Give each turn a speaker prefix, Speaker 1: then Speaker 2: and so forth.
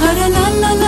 Speaker 1: ハララララ